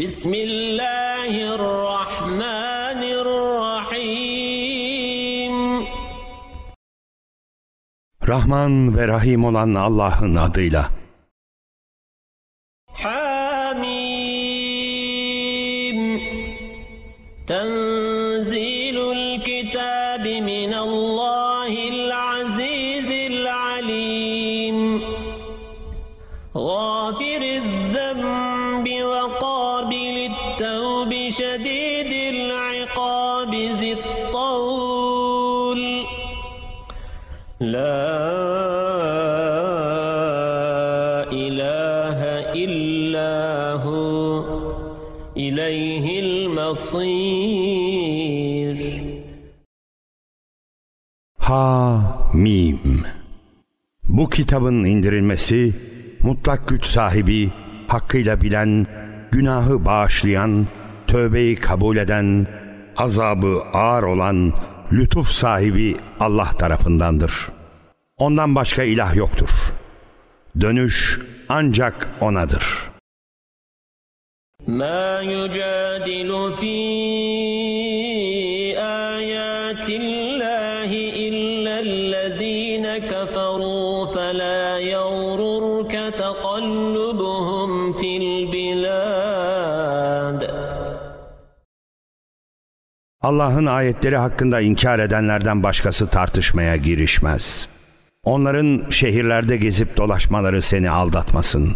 بسم الله الرحمن الرحيم Rahman ve Rahim olan Allah'ın adıyla. المصير Ha Mim. Bu kitabın indirilmesi mutlak güç sahibi, hakkıyla bilen, günahı bağışlayan, tövbeyi kabul eden, azabı ağır olan, lütuf sahibi Allah tarafındandır. Ondan başka ilah yoktur. Dönüş ancak O'nadır. ما يجادل في آيات الله إلا الذين كفروا فلا يغررك تقلبهم في البلاد Allah'ın ayetleri hakkında inkar edenlerden başkası tartışmaya girişmez. Onların şehirlerde gezip dolaşmaları seni aldatmasın.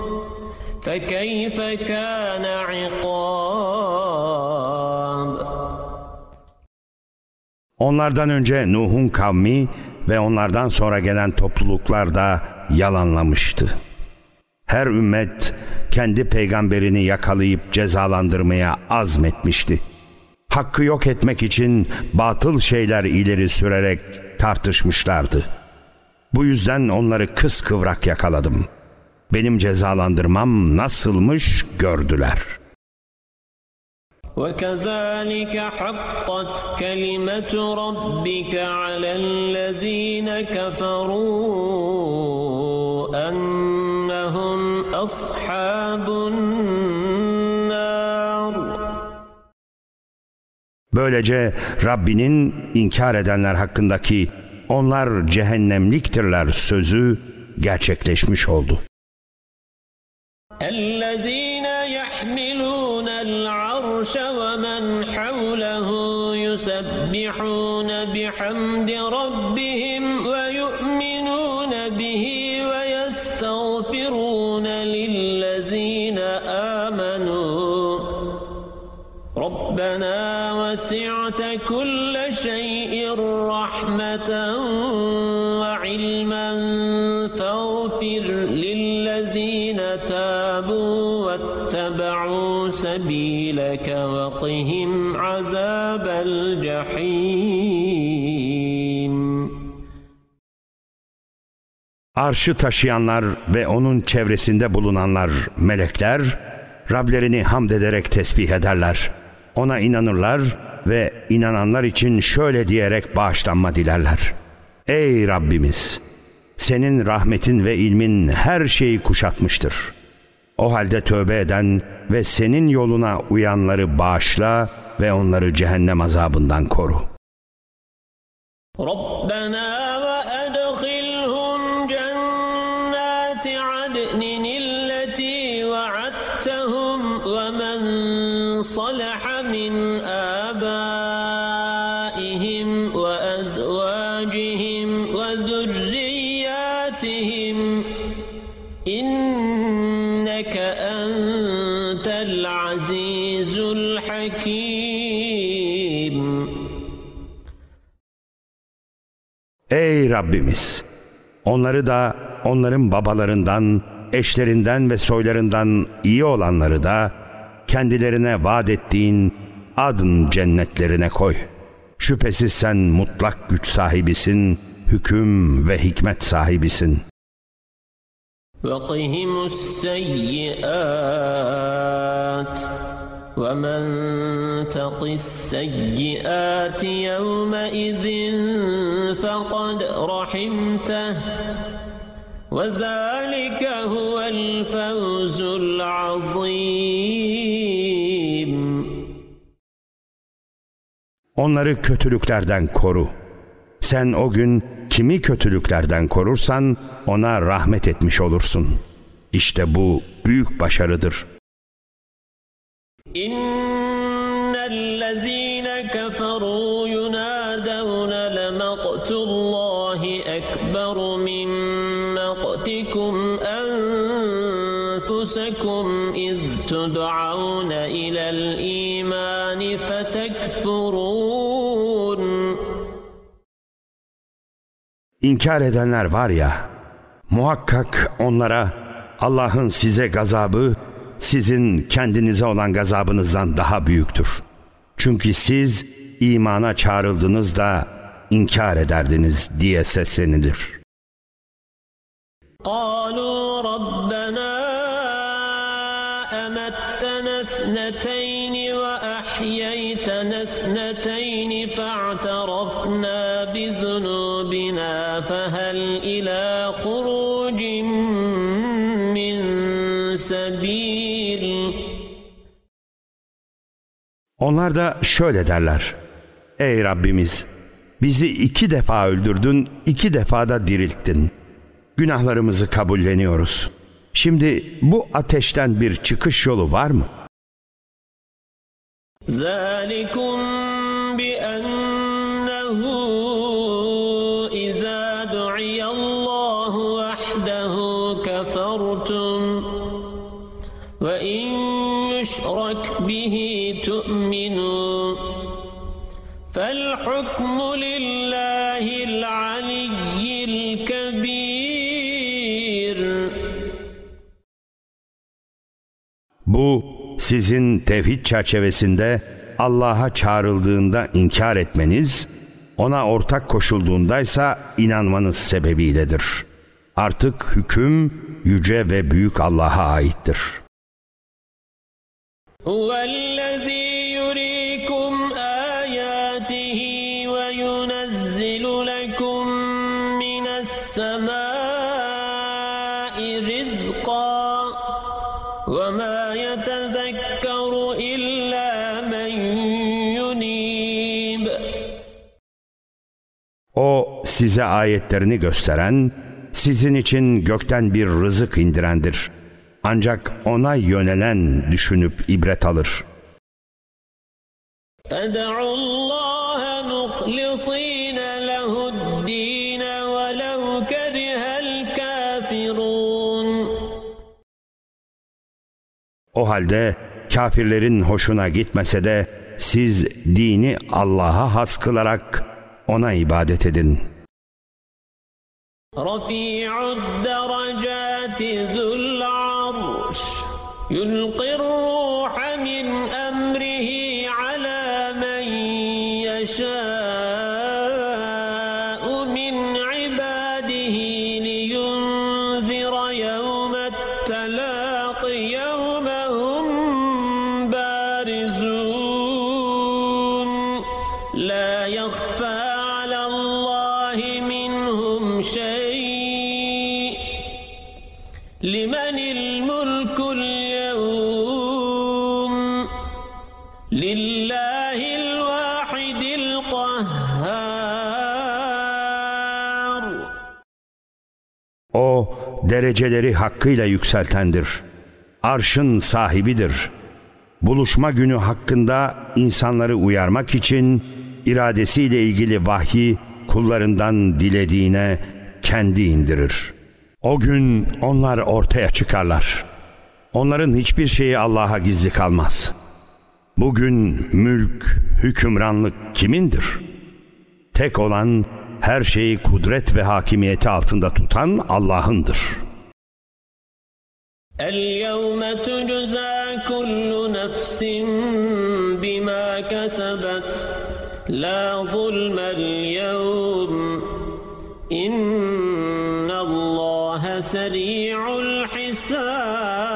فكيف كان عقاب Onlardan önce Nuh'un kavmi ve onlardan sonra gelen topluluklar da yalanlamıştı. Her ümmet kendi peygamberini yakalayıp cezalandırmaya azmetmişti. Hakkı yok etmek için batıl şeyler ileri sürerek tartışmışlardı. Bu yüzden onları kıskıvrak yakaladım. Benim cezalandırmam nasılmış gördüler.'' وكذلك حقت كلمة ربك على الذين كفروا أنهم أصحاب النار Böylece Rabbinin inkar edenler hakkındaki onlar cehennemliktirler sözü gerçekleşmiş oldu. الذي Arşı taşıyanlar ve onun çevresinde bulunanlar melekler Rablerini hamd ederek tesbih ederler. Ona inanırlar ve inananlar için şöyle diyerek bağışlanma dilerler. Ey Rabbimiz! Senin rahmetin ve ilmin her şeyi kuşatmıştır. O halde tövbe eden ve senin yoluna uyanları bağışla ve onları cehennem azabından koru. Rabbena إنك أنت العزيز الحكيم Ey Rabbimiz! Onları da onların babalarından, eşlerinden ve soylarından iyi olanları da kendilerine vaat ettiğin adın cennetlerine koy. Şüphesiz sen mutlak güç sahibisin, hüküm ve hikmet sahibisin. وقهم السيئات ومن تق السيئات يومئذ فقد رحمته وذلك هو الفوز العظيم Onları kötülüklerden koru. Sen o gün kimi kötülüklerden korursan ona rahmet etmiş olursun. İşte bu büyük başarıdır. إن İnkar edenler var ya, muhakkak onlara Allah'ın size gazabı, sizin kendinize olan gazabınızdan daha büyüktür. Çünkü siz imana çağrıldınız da inkar ederdiniz diye seslenilir. قالوا ربنا أمتنا اثنتين وأحييتنا اثنتين إلى خروج من سبيل Onlar da şöyle derler. Ey Rabbimiz! Bizi iki defa öldürdün, iki defa da dirilttin. Günahlarımızı kabulleniyoruz. Şimdi bu ateşten bir çıkış yolu var mı? ذلكم Bu sizin tevhid çerçevesinde Allah'a çağrıldığında inkar etmeniz, ona ortak koşulduğundaysa inanmanız sebebiyledir. Artık hüküm yüce ve büyük Allah'a aittir. هو الذي size ayetlerini gösteren, sizin için gökten bir rızık indirendir. Ancak ona yönelen düşünüp ibret alır. فادعوا الله مخلصين له الدين ولو كره الكافرون O halde kafirlerin hoşuna gitmese de siz dini Allah'a has kılarak ona ibadet edin. رفيع الدرجات ذو العرش يلقي O dereceleri hakkıyla yükseltendir. Arşın sahibidir. Buluşma günü hakkında insanları uyarmak için iradesiyle ilgili vahyi kullarından dilediğine kendi indirir. O gün onlar ortaya çıkarlar. Onların hiçbir şeyi Allah'a gizli kalmaz. Bugün mülk, hükümranlık kimindir? Tek olan her şeyi kudret ve hakimiyeti altında tutan Allah'ındır. اليوم تجزى كل نفس بما كسبت لا ظلم اليوم إن الله سريع الحساب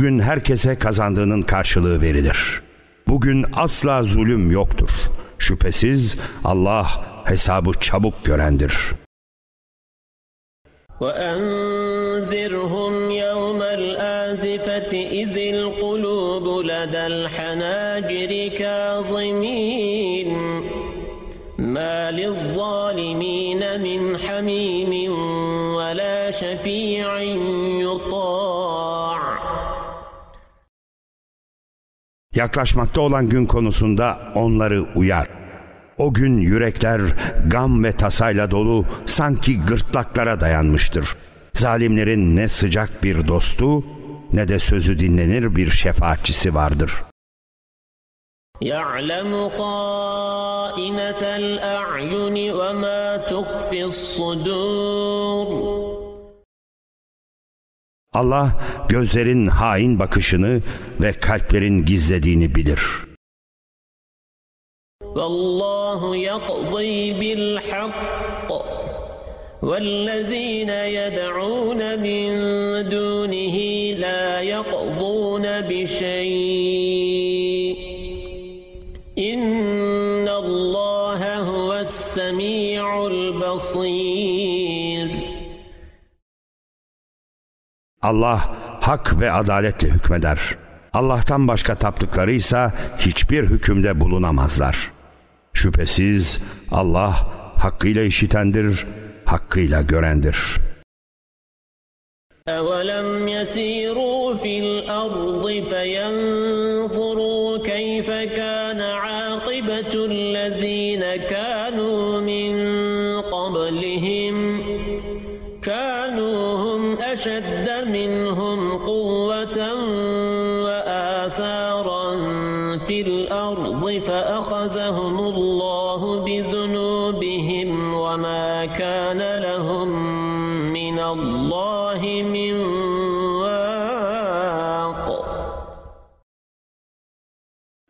Bugün herkese kazandığının karşılığı verilir. Bugün asla zulüm yoktur. Şüphesiz Allah hesabı çabuk görendir. وأنذرهم يوم الآزفة إذ القلوب لدى Yaklaşmakta olan gün konusunda onları uyar. O gün yürekler gam ve tasayla dolu sanki gırtlaklara dayanmıştır. Zalimlerin ne sıcak bir dostu ne de sözü dinlenir bir şefaatçisi vardır. يعلم خائنة الأعين وما تخفي الصدور Allah gözlerin hain bakışını ve kalplerin gizlediğini bilir. والله يقضي بالحق والذين يدعون من دونه لا يقضون بشيء Allah hak ve adaletle hükmeder. Allah'tan başka taptıkları ise hiçbir hükümde bulunamazlar. Şüphesiz Allah hakkıyla işitendir, hakkıyla görendir. أولم يسيروا في الأرض فينظروا الله من واق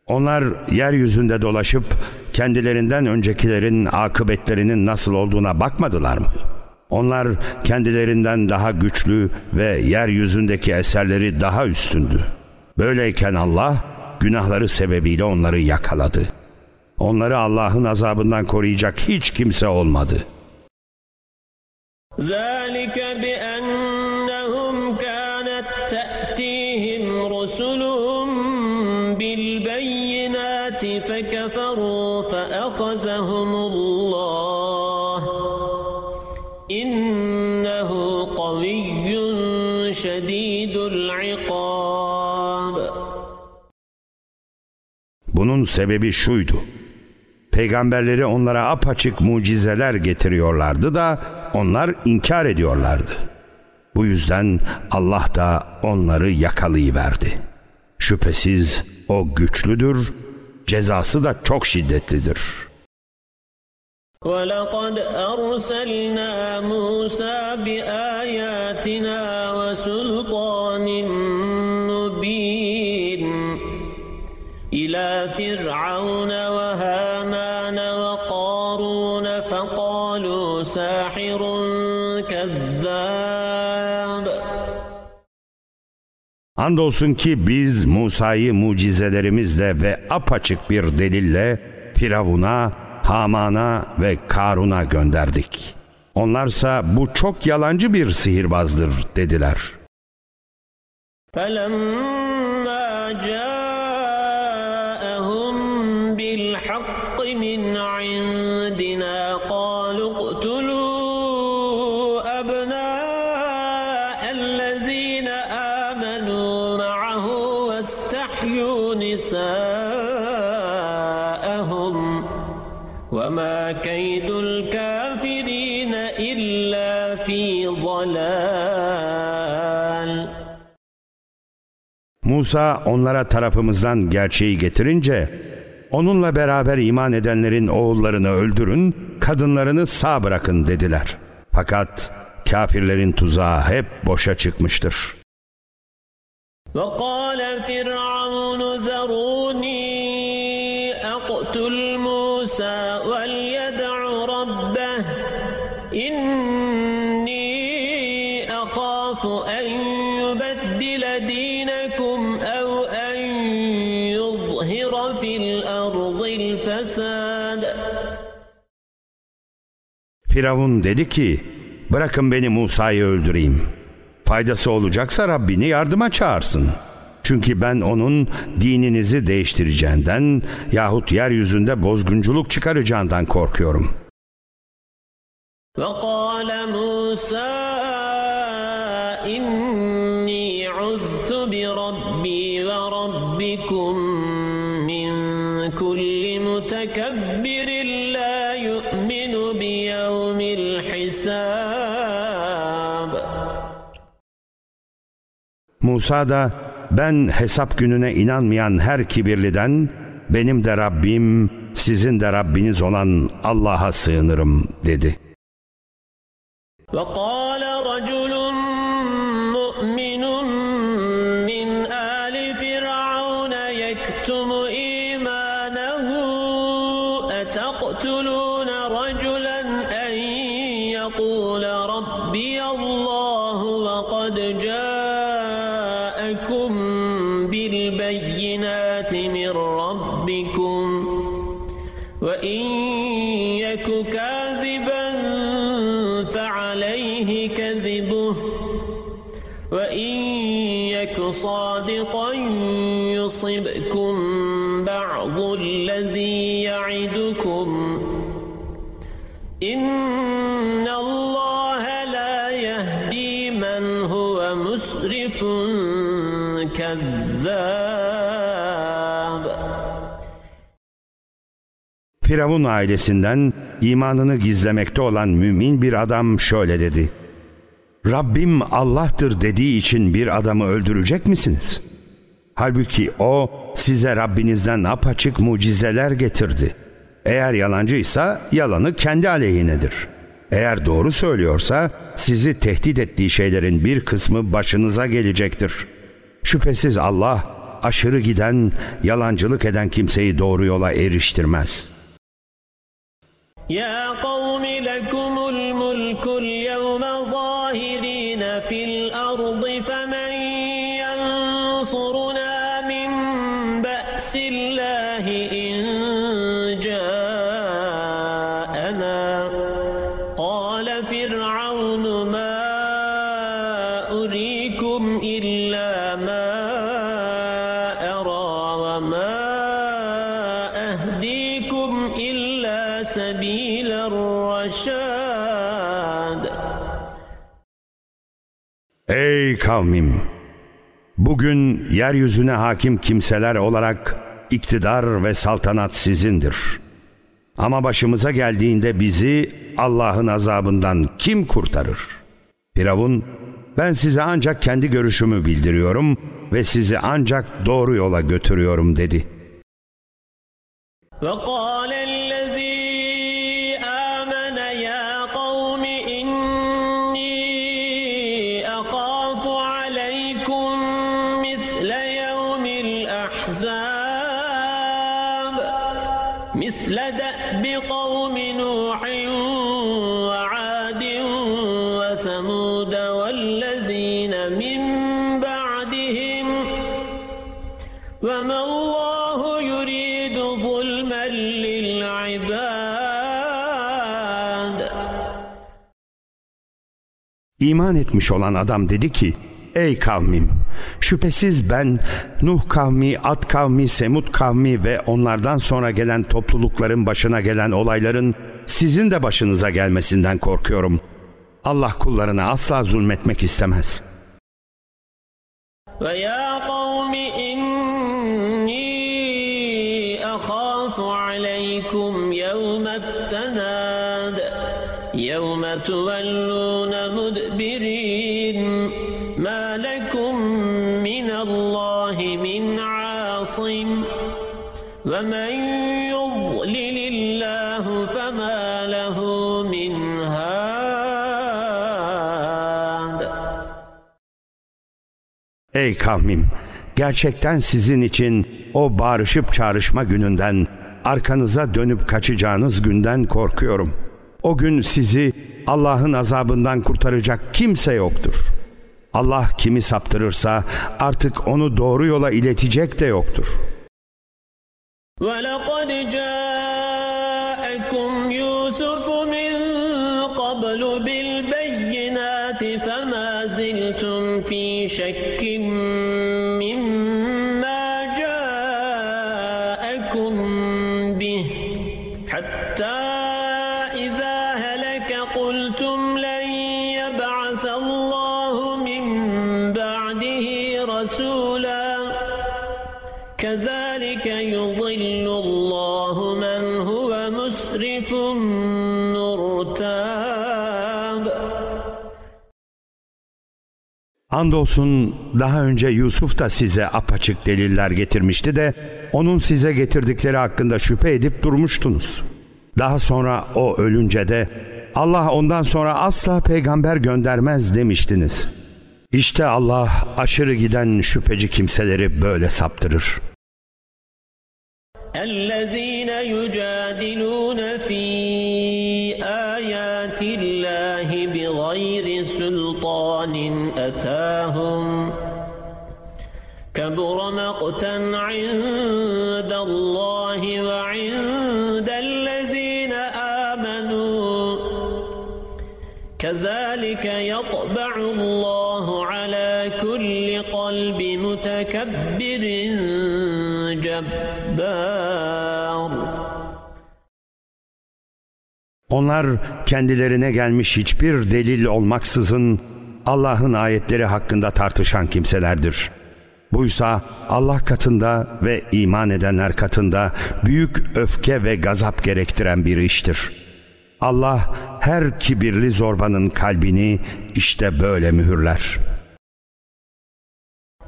Onlar yeryüzünde dolaşıp kendilerinden öncekilerin akıbetlerinin nasıl olduğuna bakmadılar mı? Onlar kendilerinden daha güçlü ve yeryüzündeki eserleri daha üstündü. Böyleyken Allah günahları sebebiyle onları yakaladı. Onları Allah'ın azabından koruyacak hiç kimse olmadı. ذلك بأنهم كانت تأتيهم رسلهم بالبينات فكفروا فأخذهم الله إنه قوي شديد العقاب Bunun sebebi şuydu. Peygamberleri onlara apaçık mucizeler getiriyorlardı da onlar inkar ediyorlardı. Bu yüzden Allah da onları yakalayıverdi. Şüphesiz o güçlüdür, cezası da çok şiddetlidir. ولقد أرسلنا موسى بآياتنا وسلطان مبين إلى فرعون Andolsun ki biz Musa'yı mucizelerimizle ve apaçık bir delille Firavun'a, Haman'a ve Karun'a gönderdik. Onlarsa bu çok yalancı bir sihirbazdır dediler. فلما جاءهم Musa onlara tarafımızdan gerçeği getirince onunla beraber iman edenlerin oğullarını öldürün, kadınlarını sağ bırakın dediler. Fakat kafirlerin tuzağı hep boşa çıkmıştır. وقال Firavun dedi ki, bırakın beni Musa'yı öldüreyim. Faydası olacaksa Rabbini yardıma çağırsın. Çünkü ben onun dininizi değiştireceğinden yahut yeryüzünde bozgunculuk çıkaracağından korkuyorum. وقال موسى Musa da ben hesap gününe inanmayan her kibirliden benim de Rabbim sizin de Rabbiniz olan Allah'a sığınırım dedi. وقال Firavun ailesinden imanını gizlemekte olan mümin bir adam şöyle dedi. Rabbim Allah'tır dediği için bir adamı öldürecek misiniz? Halbuki o size Rabbinizden apaçık mucizeler getirdi. Eğer yalancıysa yalanı kendi aleyhinedir. Eğer doğru söylüyorsa sizi tehdit ettiği şeylerin bir kısmı başınıza gelecektir. Şüphesiz Allah aşırı giden, yalancılık eden kimseyi doğru yola eriştirmez.'' يا قوم لكم الملك اليوم ظاهرين في الأرض kavmim! Bugün yeryüzüne hakim kimseler olarak iktidar ve saltanat sizindir. Ama başımıza geldiğinde bizi Allah'ın azabından kim kurtarır? Firavun, ben size ancak kendi görüşümü bildiriyorum ve sizi ancak doğru yola götürüyorum dedi. وقال الذي مثل دأب قوم نوح وعاد وثمود والذين من بعدهم وما الله يريد ظلما للعباد İman etmiş olan adam dedi ki, Ey kavmim! Şüphesiz ben Nuh kavmi, Ad kavmi, Semud kavmi ve onlardan sonra gelen toplulukların başına gelen olayların sizin de başınıza gelmesinden korkuyorum. Allah kullarına asla zulmetmek istemez. Ve ya kavmi inni akhafu aleykum yevmet tenad yevme tuvellun Ey kavmim! Gerçekten sizin için o bağırışıp çağrışma gününden, arkanıza dönüp kaçacağınız günden korkuyorum. O gün sizi Allah'ın azabından kurtaracak kimse yoktur. Allah kimi saptırırsa artık onu doğru yola iletecek de yoktur. وَلَقَدْ جَاءَكُمْ Andolsun daha önce Yusuf da size apaçık deliller getirmişti de onun size getirdikleri hakkında şüphe edip durmuştunuz. Daha sonra o ölünce de Allah ondan sonra asla peygamber göndermez demiştiniz. İşte Allah aşırı giden şüpheci kimseleri böyle saptırır. الذين أتاهم كبر مقتا عند الله وعند الذين آمنوا كذلك يطبع الله على كل قلب متكبر جبار Onlar kendilerine gelmiş hiçbir delil olmaksızın Allah'ın ayetleri hakkında tartışan kimselerdir. Buysa Allah katında ve iman edenler katında büyük öfke ve gazap gerektiren bir iştir. Allah her kibirli zorbanın kalbini işte böyle mühürler.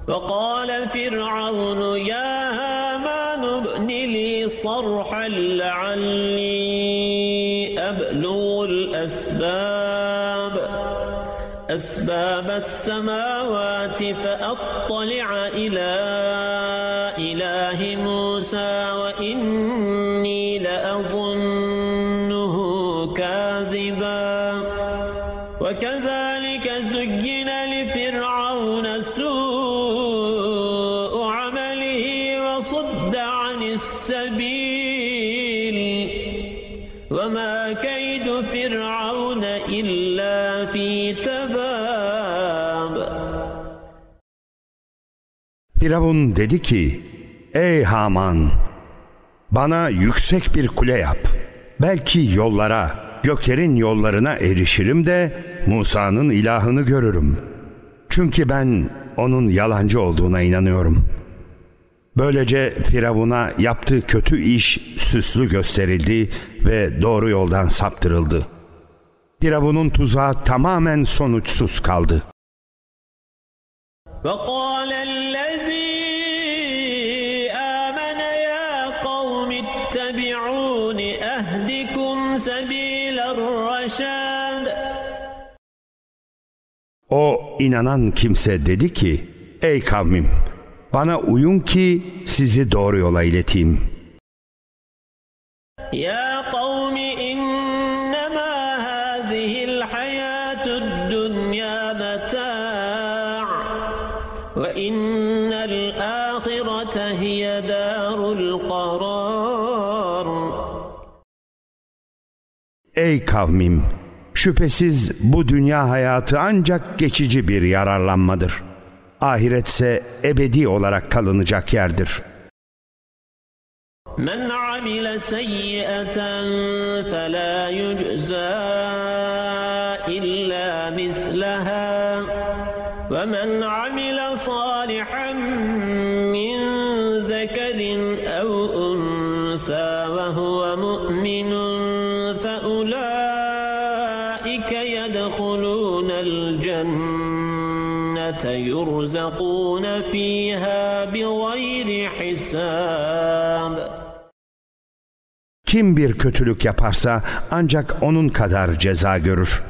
وقال فرعون يا هامان ابن لي صرحا لعلي أسباب السماوات فأطلع إلى إله موسى وإني Firavun dedi ki, Ey Haman! Bana yüksek bir kule yap. Belki yollara, göklerin yollarına erişirim de Musa'nın ilahını görürüm. Çünkü ben onun yalancı olduğuna inanıyorum. Böylece Firavun'a yaptığı kötü iş süslü gösterildi ve doğru yoldan saptırıldı. Firavun'un tuzağı tamamen sonuçsuz kaldı. وقال O inanan kimse dedi ki, Ey kavmim, bana uyun ki sizi doğru yola ileteyim. Ya kavmi innema hazihil hayatud dünya meta' ve innel ahirete hiye darul karar. Ey kavmim! Şüphesiz bu dünya hayatı ancak geçici bir yararlanmadır. Ahiretse ebedi olarak kalınacak yerdir. Men amile seyyiyeten fela yujza illa mislaha ve men amile salihan يرزقون فيها بغير حساب Kim bir kötülük yaparsa ancak onun kadar ceza görür.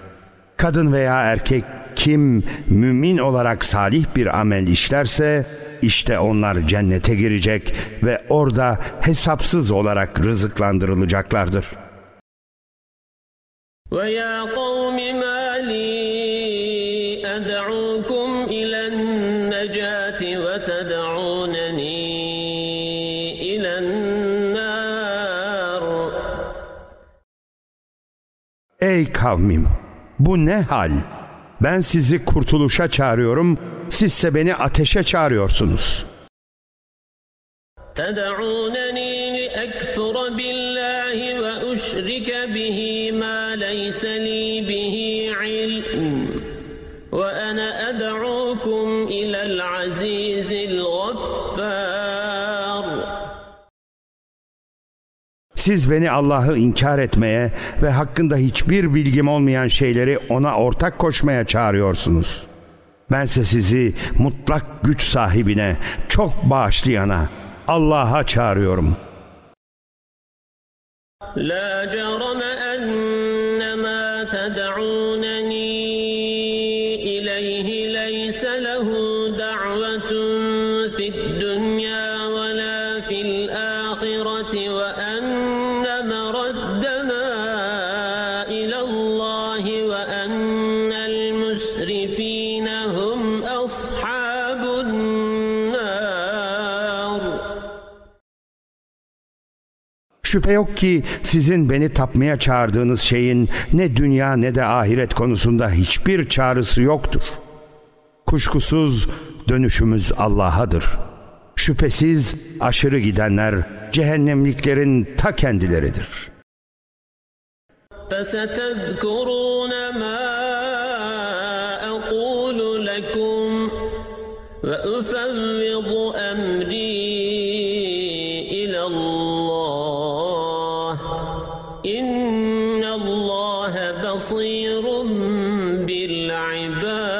Kadın veya erkek kim mümin olarak salih bir amel işlerse işte onlar cennete girecek ve orada hesapsız olarak rızıklandırılacaklardır. ويا قوم Ey kavmim! Bu ne hal? Ben sizi kurtuluşa çağırıyorum, sizse beni ateşe çağırıyorsunuz. تدعونني Siz beni Allah'ı inkar etmeye ve hakkında hiçbir bilgim olmayan şeyleri ona ortak koşmaya çağırıyorsunuz. Bense sizi mutlak güç sahibine, çok bağışlayana, Allah'a çağırıyorum. La المسرفين هم أصحاب النار Şüphe yok ki sizin beni tapmaya çağırdığınız şeyin ne dünya ne de ahiret konusunda hiçbir çağrısı yoktur. Kuşkusuz dönüşümüz Allah'adır. Şüphesiz aşırı gidenler cehennemliklerin ta kendileridir. فستذكرون ما وأفوض أمري إلى الله إن الله بصير بالعباد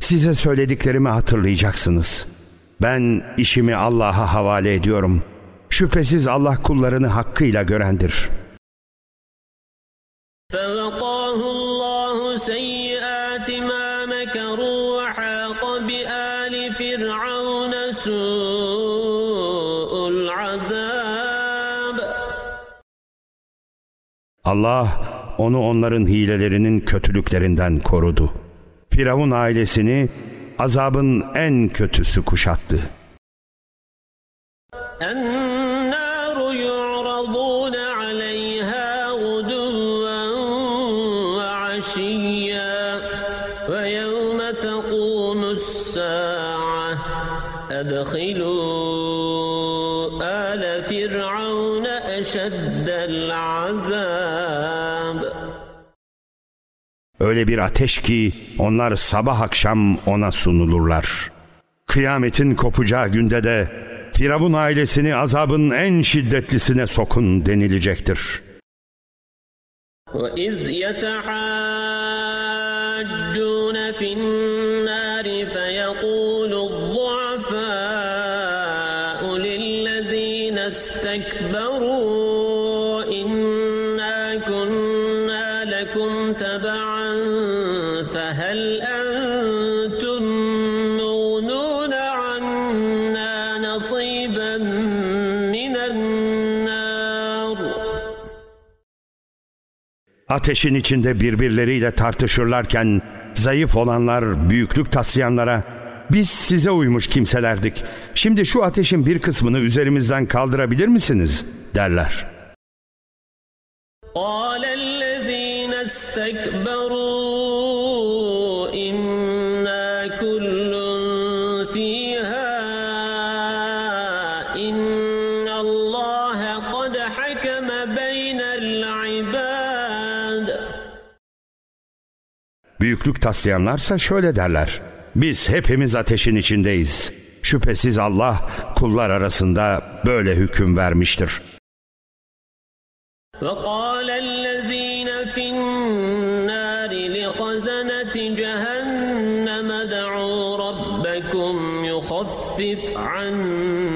Size söylediklerimi hatırlayacaksınız. Ben işimi Allah'a havale ediyorum. Şüphesiz Allah kullarını hakkıyla görendir. فوقاه الله سيئات Allah onu onların hilelerinin kötülüklerinden korudu. Firavun ailesini azabın en kötüsü kuşattı. النار يعرضون عليها غدوا وعشيا ويوم تقوم الساعة أدخلوا آل فرعون أشد العذاب Öyle bir ateş ki onlar sabah akşam ona sunulurlar. Kıyametin kopacağı günde de Firavun ailesini azabın en şiddetlisine sokun denilecektir. وإذ يتحاجون Ateşin içinde birbirleriyle tartışırlarken zayıf olanlar büyüklük taslayanlara biz size uymuş kimselerdik. Şimdi şu ateşin bir kısmını üzerimizden kaldırabilir misiniz? derler. قال الذين استكبروا Büyüklük taslayanlarsa şöyle derler. Biz hepimiz ateşin içindeyiz. Şüphesiz Allah kullar arasında böyle hüküm vermiştir. وقال الذين في النار لخزنة جهنم ادعوا ربكم يخفف عنا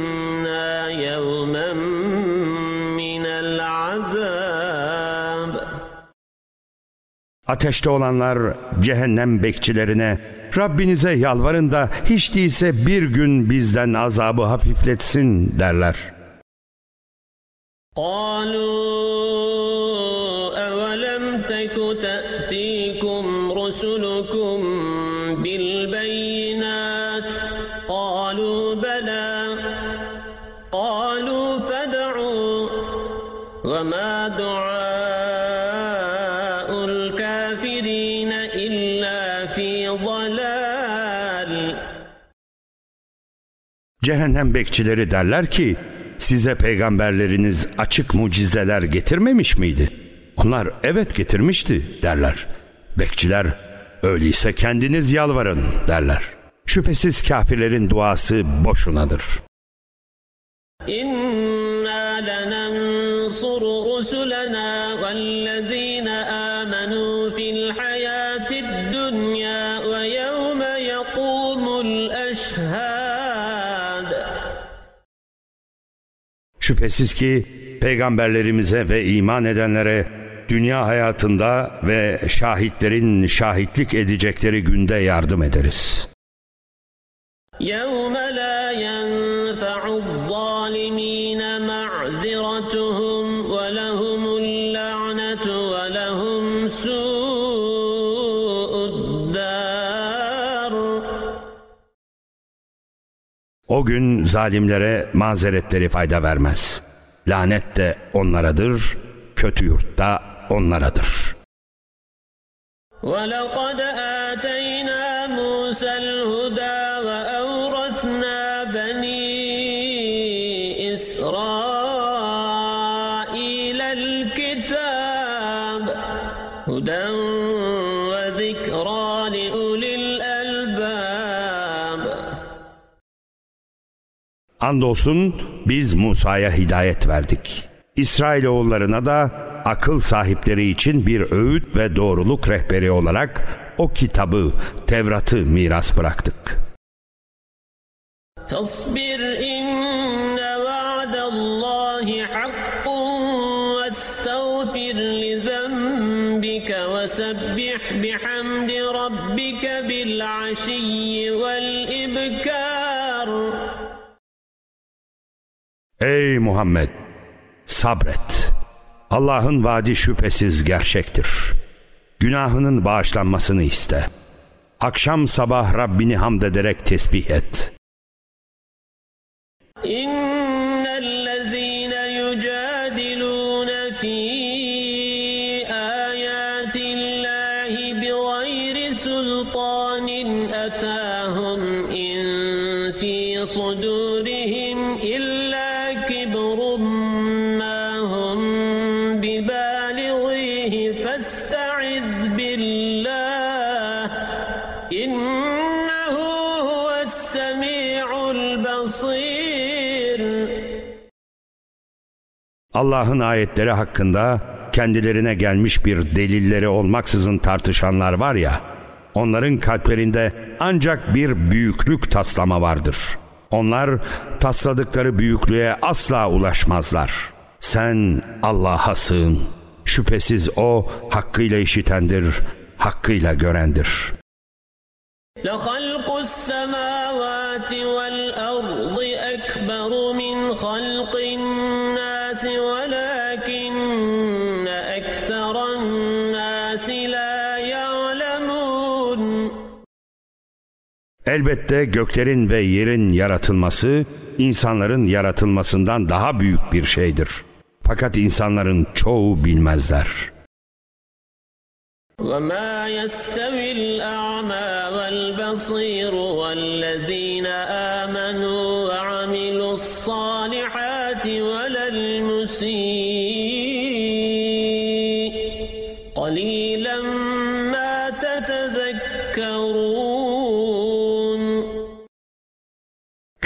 Ateşte olanlar cehennem bekçilerine Rabbinize yalvarın da hiç değilse bir gün bizden azabı hafifletsin derler. قالوا Cehennem bekçileri derler ki size peygamberleriniz açık mucizeler getirmemiş miydi? Onlar evet getirmişti derler. Bekçiler öyleyse kendiniz yalvarın derler. Şüphesiz kafirlerin duası boşunadır. İnna lenensuru Şüphesiz ki peygamberlerimize ve iman edenlere dünya hayatında ve şahitlerin şahitlik edecekleri günde yardım ederiz. يوم لا ينفع الظالمين O gün zalimlere mazeretleri fayda vermez. Lanet de onlaradır, kötü yurt da onlaradır. ولقد Andolsun biz Musa'ya hidayet verdik. İsrailoğullarına da akıl sahipleri için bir öğüt ve doğruluk rehberi olarak o kitabı, Tevrat'ı miras bıraktık. Tasbir inne va'dallahi hakkun ve estağfir li zembike ve sebbih bihamdi rabbike bil aşiyyi vel Ey Muhammed! Sabret. Allah'ın vaadi şüphesiz gerçektir. Günahının bağışlanmasını iste. Akşam sabah Rabbini hamd ederek tesbih et. إن Allah'ın ayetleri hakkında kendilerine gelmiş bir delilleri olmaksızın tartışanlar var ya, onların kalplerinde ancak bir büyüklük taslama vardır. Onlar tasladıkları büyüklüğe asla ulaşmazlar. Sen Allah'a sığın. Şüphesiz O hakkıyla işitendir, hakkıyla görendir. لخلق السماوات والأرض Elbette göklerin ve yerin yaratılması insanların yaratılmasından daha büyük bir şeydir. Fakat insanların çoğu bilmezler. وما يستوي الأعمى والبصير والذين آمنوا وعملوا الصالحات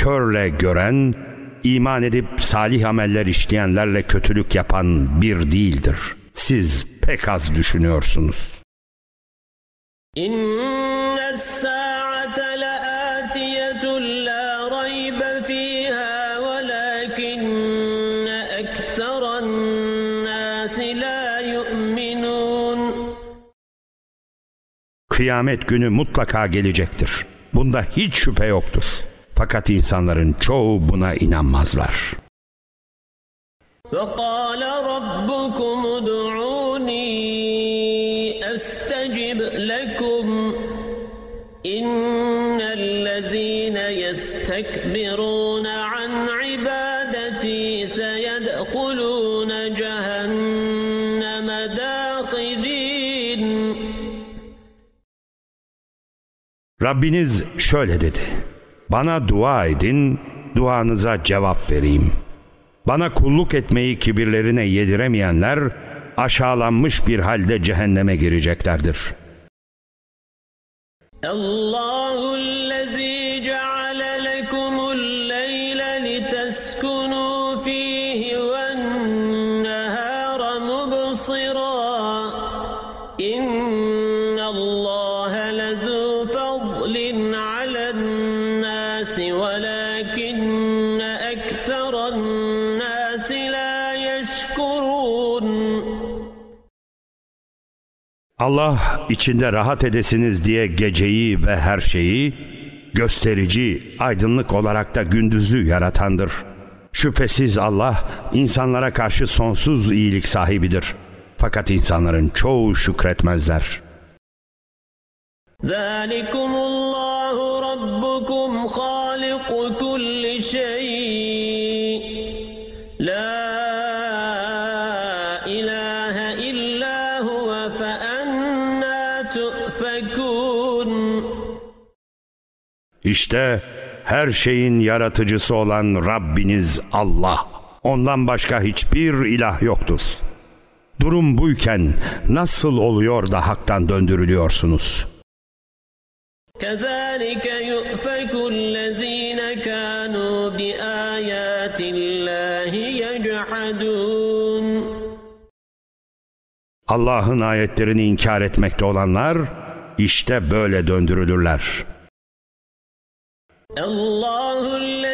körle gören, iman edip salih ameller işleyenlerle kötülük yapan bir değildir. Siz pek az düşünüyorsunuz. Kıyamet günü mutlaka gelecektir. Bunda hiç şüphe yoktur. Fakat insanların çoğu buna inanmazlar. وقال ربكم ادعوني أستجب لكم إن الذين يستكبرون عن عبادتي سيدخلون جهنم داخرين Rabbiniz şöyle dedi. Bana dua edin, duanıza cevap vereyim. Bana kulluk etmeyi kibirlerine yediremeyenler aşağılanmış bir halde cehenneme gireceklerdir. Allahüllezî Allah içinde rahat edesiniz diye geceyi ve her şeyi gösterici, aydınlık olarak da gündüzü yaratandır. Şüphesiz Allah insanlara karşı sonsuz iyilik sahibidir. Fakat insanların çoğu şükretmezler. ذلكم İşte her şeyin yaratıcısı olan Rabbiniz Allah. Ondan başka hiçbir ilah yoktur. Durum buyken nasıl oluyor da haktan döndürülüyorsunuz?'' كذلك يؤفك الذين كانوا بآيات الله يجحدون Allah'ın ayetlerini inkar etmekte olanlar işte böyle döndürülürler. الله الذي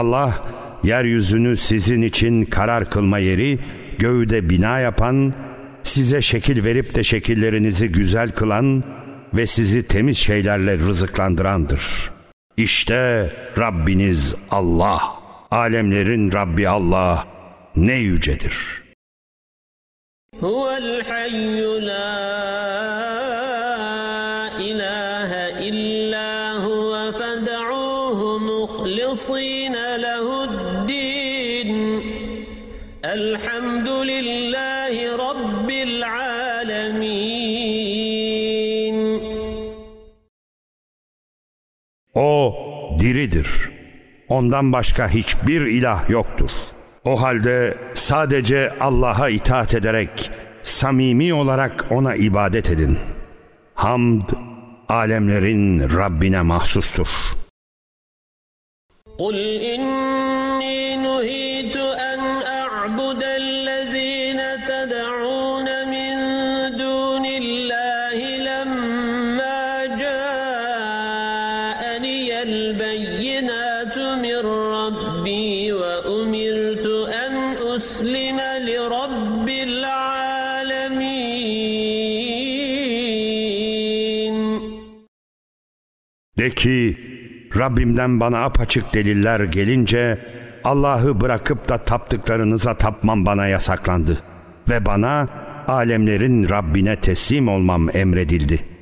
Allah yeryüzünü sizin için karar kılma yeri, göğüde bina yapan, size şekil verip de şekillerinizi güzel kılan ve sizi temiz şeylerle rızıklandırandır. İşte Rabbiniz Allah, alemlerin Rabbi Allah ne yücedir. Huvel hayyul O diridir. Ondan başka hiçbir ilah yoktur. O halde sadece Allah'a itaat ederek samimi olarak ona ibadet edin. Hamd alemlerin Rabbine mahsustur. قل De ki Rabbimden bana apaçık deliller gelince Allah'ı bırakıp da taptıklarınıza tapmam bana yasaklandı ve bana alemlerin Rabbine teslim olmam emredildi.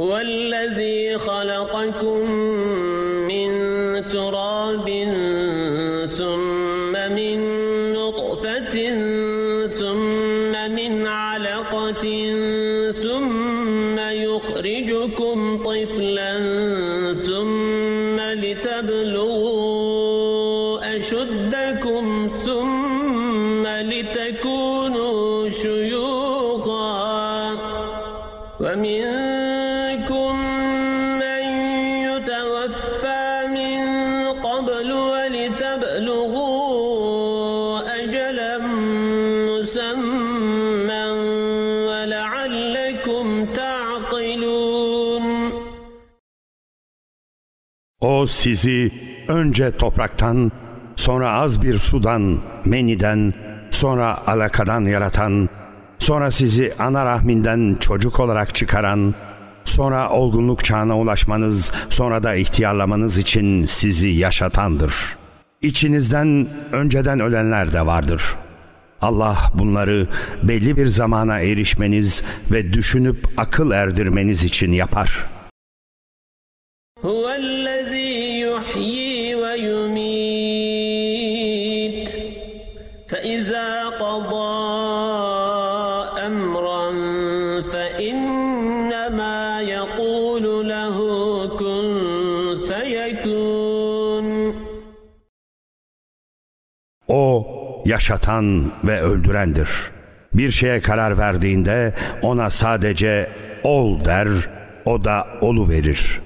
هو الذي خلقكم O sizi önce topraktan, sonra az bir sudan, meniden, sonra alakadan yaratan, sonra sizi ana rahminden çocuk olarak çıkaran, Sonra olgunluk çağına ulaşmanız, sonra da ihtiyarlamanız için sizi yaşatandır. İçinizden önceden ölenler de vardır. Allah bunları belli bir zamana erişmeniz ve düşünüp akıl erdirmeniz için yapar. yaşatan ve öldürendir. Bir şeye karar verdiğinde ona sadece ol der, o da olu verir.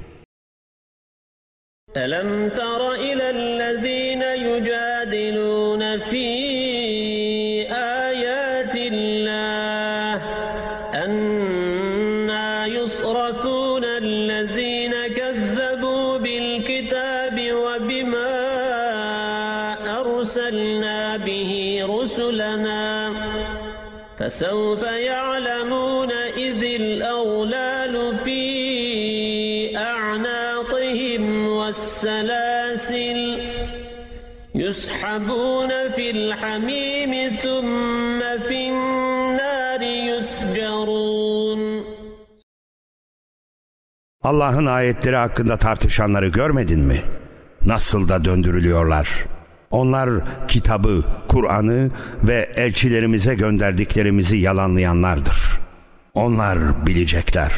فسوف يعلمون إذ الأغلال في أعناقهم والسلاسل يسحبون في الحميم ثم في النار يسجرون Allah'ın ayetleri hakkında tartışanları görmedin mi? Nasıl da döndürülüyorlar. Onlar kitabı, Kur'an'ı ve elçilerimize gönderdiklerimizi yalanlayanlardır. Onlar bilecekler.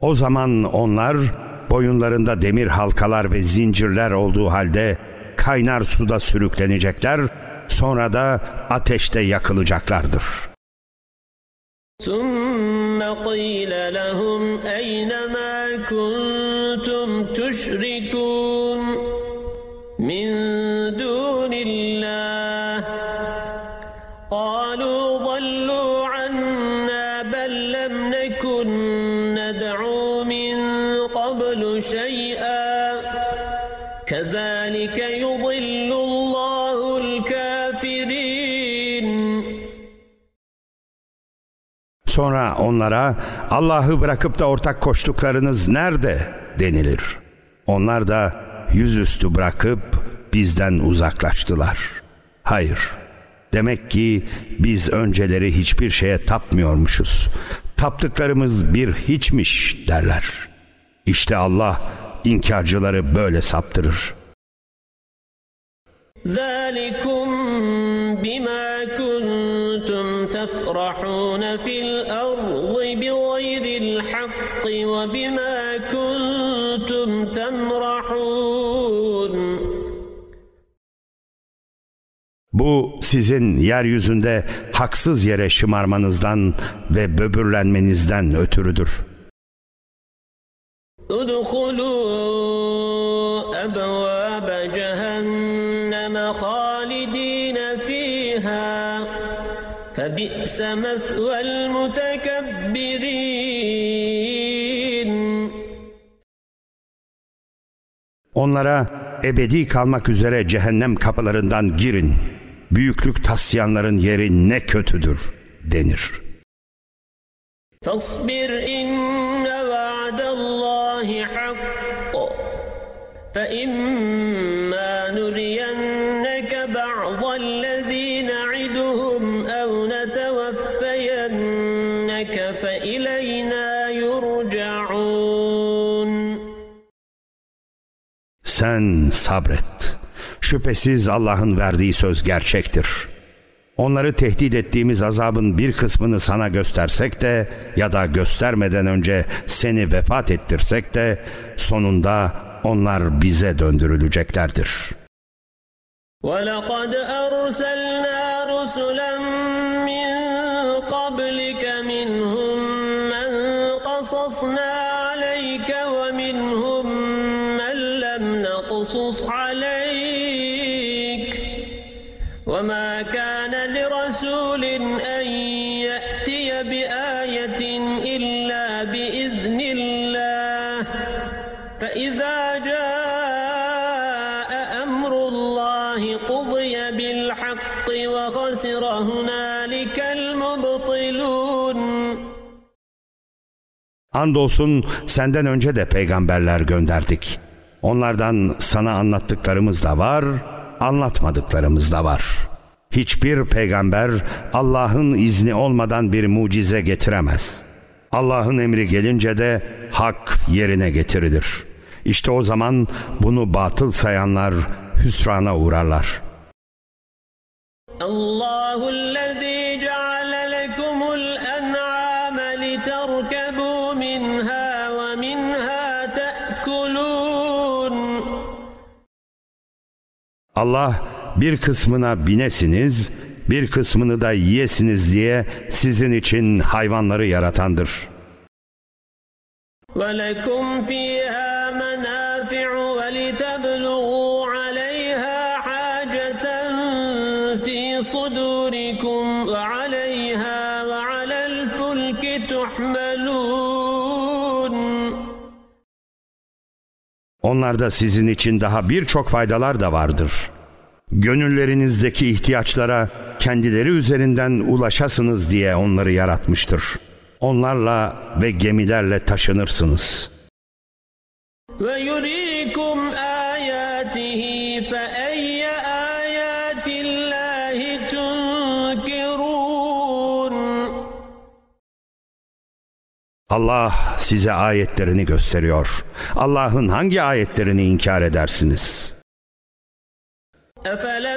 O zaman onlar boyunlarında demir halkalar ve zincirler olduğu halde kaynar suda sürüklenecekler, sonra da ateşte yakılacaklardır. ثم قيل لهم أين ما كنتم تشركون Sonra onlara Allah'ı bırakıp da ortak koştuklarınız nerede denilir. Onlar da yüzüstü bırakıp bizden uzaklaştılar. Hayır. Demek ki biz önceleri hiçbir şeye tapmıyormuşuz. Taptıklarımız bir hiçmiş derler. İşte Allah inkarcıları böyle saptırır. ذلكم بما كنتم تفرحون في وبما كنتم تمرحون Bu sizin yeryüzünde haksız yere şımarmanızdan ve böbürlenmenizden ötürüdür. ادخلوا أبواب جهنم خالدين فيها فبئس مثوى Onlara ebedi kalmak üzere cehennem kapılarından girin. Büyüklük taslayanların yeri ne kötüdür denir. Tasbir inne va'dallahi hakk fe Sen sabret. Şüphesiz Allah'ın verdiği söz gerçektir. Onları tehdit ettiğimiz azabın bir kısmını sana göstersek de ya da göstermeden önce seni vefat ettirsek de sonunda onlar bize döndürüleceklerdir. ولقد أرسلنا رسلا نقصص عليك. وما كان لرسول أن يأتي بآية إلا بإذن الله. فإذا جاء أمر الله قضي بالحق وخسر هنالك المبطلون. Andolsun senden önce de peygamberler gönderdik. Onlardan sana anlattıklarımız da var, anlatmadıklarımız da var. Hiçbir peygamber Allah'ın izni olmadan bir mucize getiremez. Allah'ın emri gelince de hak yerine getirilir. İşte o zaman bunu batıl sayanlar hüsrana uğrarlar. Allahul Allah bir kısmına binesiniz, bir kısmını da yiyesiniz diye sizin için hayvanları yaratandır. ولكم فيها Onlarda sizin için daha birçok faydalar da vardır. Gönüllerinizdeki ihtiyaçlara kendileri üzerinden ulaşasınız diye onları yaratmıştır. Onlarla ve gemilerle taşınırsınız. Ve yürüyün Allah size ayetlerini gösteriyor. Allah'ın hangi ayetlerini inkar edersiniz? Efele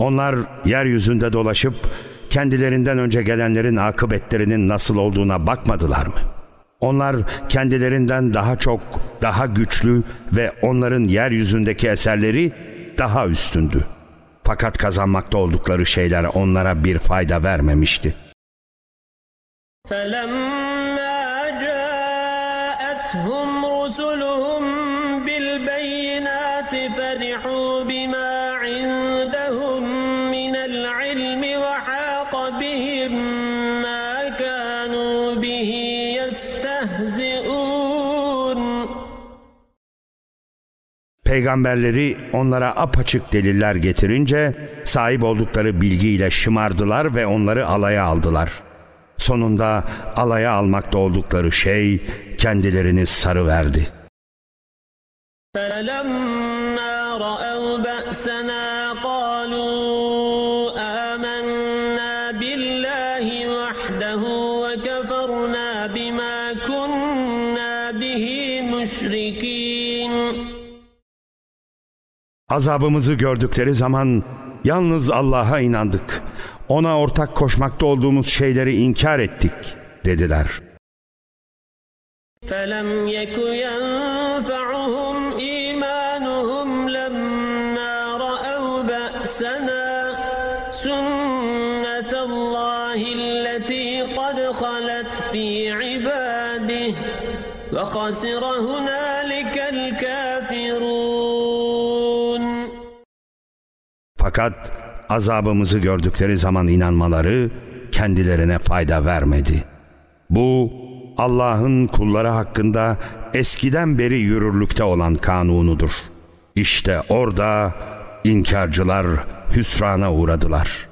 Onlar yeryüzünde dolaşıp kendilerinden önce gelenlerin akıbetlerinin nasıl olduğuna bakmadılar mı? Onlar kendilerinden daha çok, daha güçlü ve onların yeryüzündeki eserleri daha üstündü. Fakat kazanmakta oldukları şeyler onlara bir fayda vermemişti. فلما جاءتهم رسلهم Peygamberleri onlara apaçık deliller getirince sahip oldukları bilgiyle şımardılar ve onları alaya aldılar. Sonunda alaya almakta oldukları şey kendilerini sarıverdi. فلما رأوا بأسنا Azabımızı gördükleri zaman yalnız Allah'a inandık. Ona ortak koşmakta olduğumuz şeyleri inkar ettik dediler. فلم يك ينفعهم إيمانهم لما رأوا بأسنا سنة الله التي قد خلت في عباده وخسر هنالك Fakat azabımızı gördükleri zaman inanmaları kendilerine fayda vermedi. Bu Allah'ın kulları hakkında eskiden beri yürürlükte olan kanunudur. İşte orada inkarcılar hüsrana uğradılar.''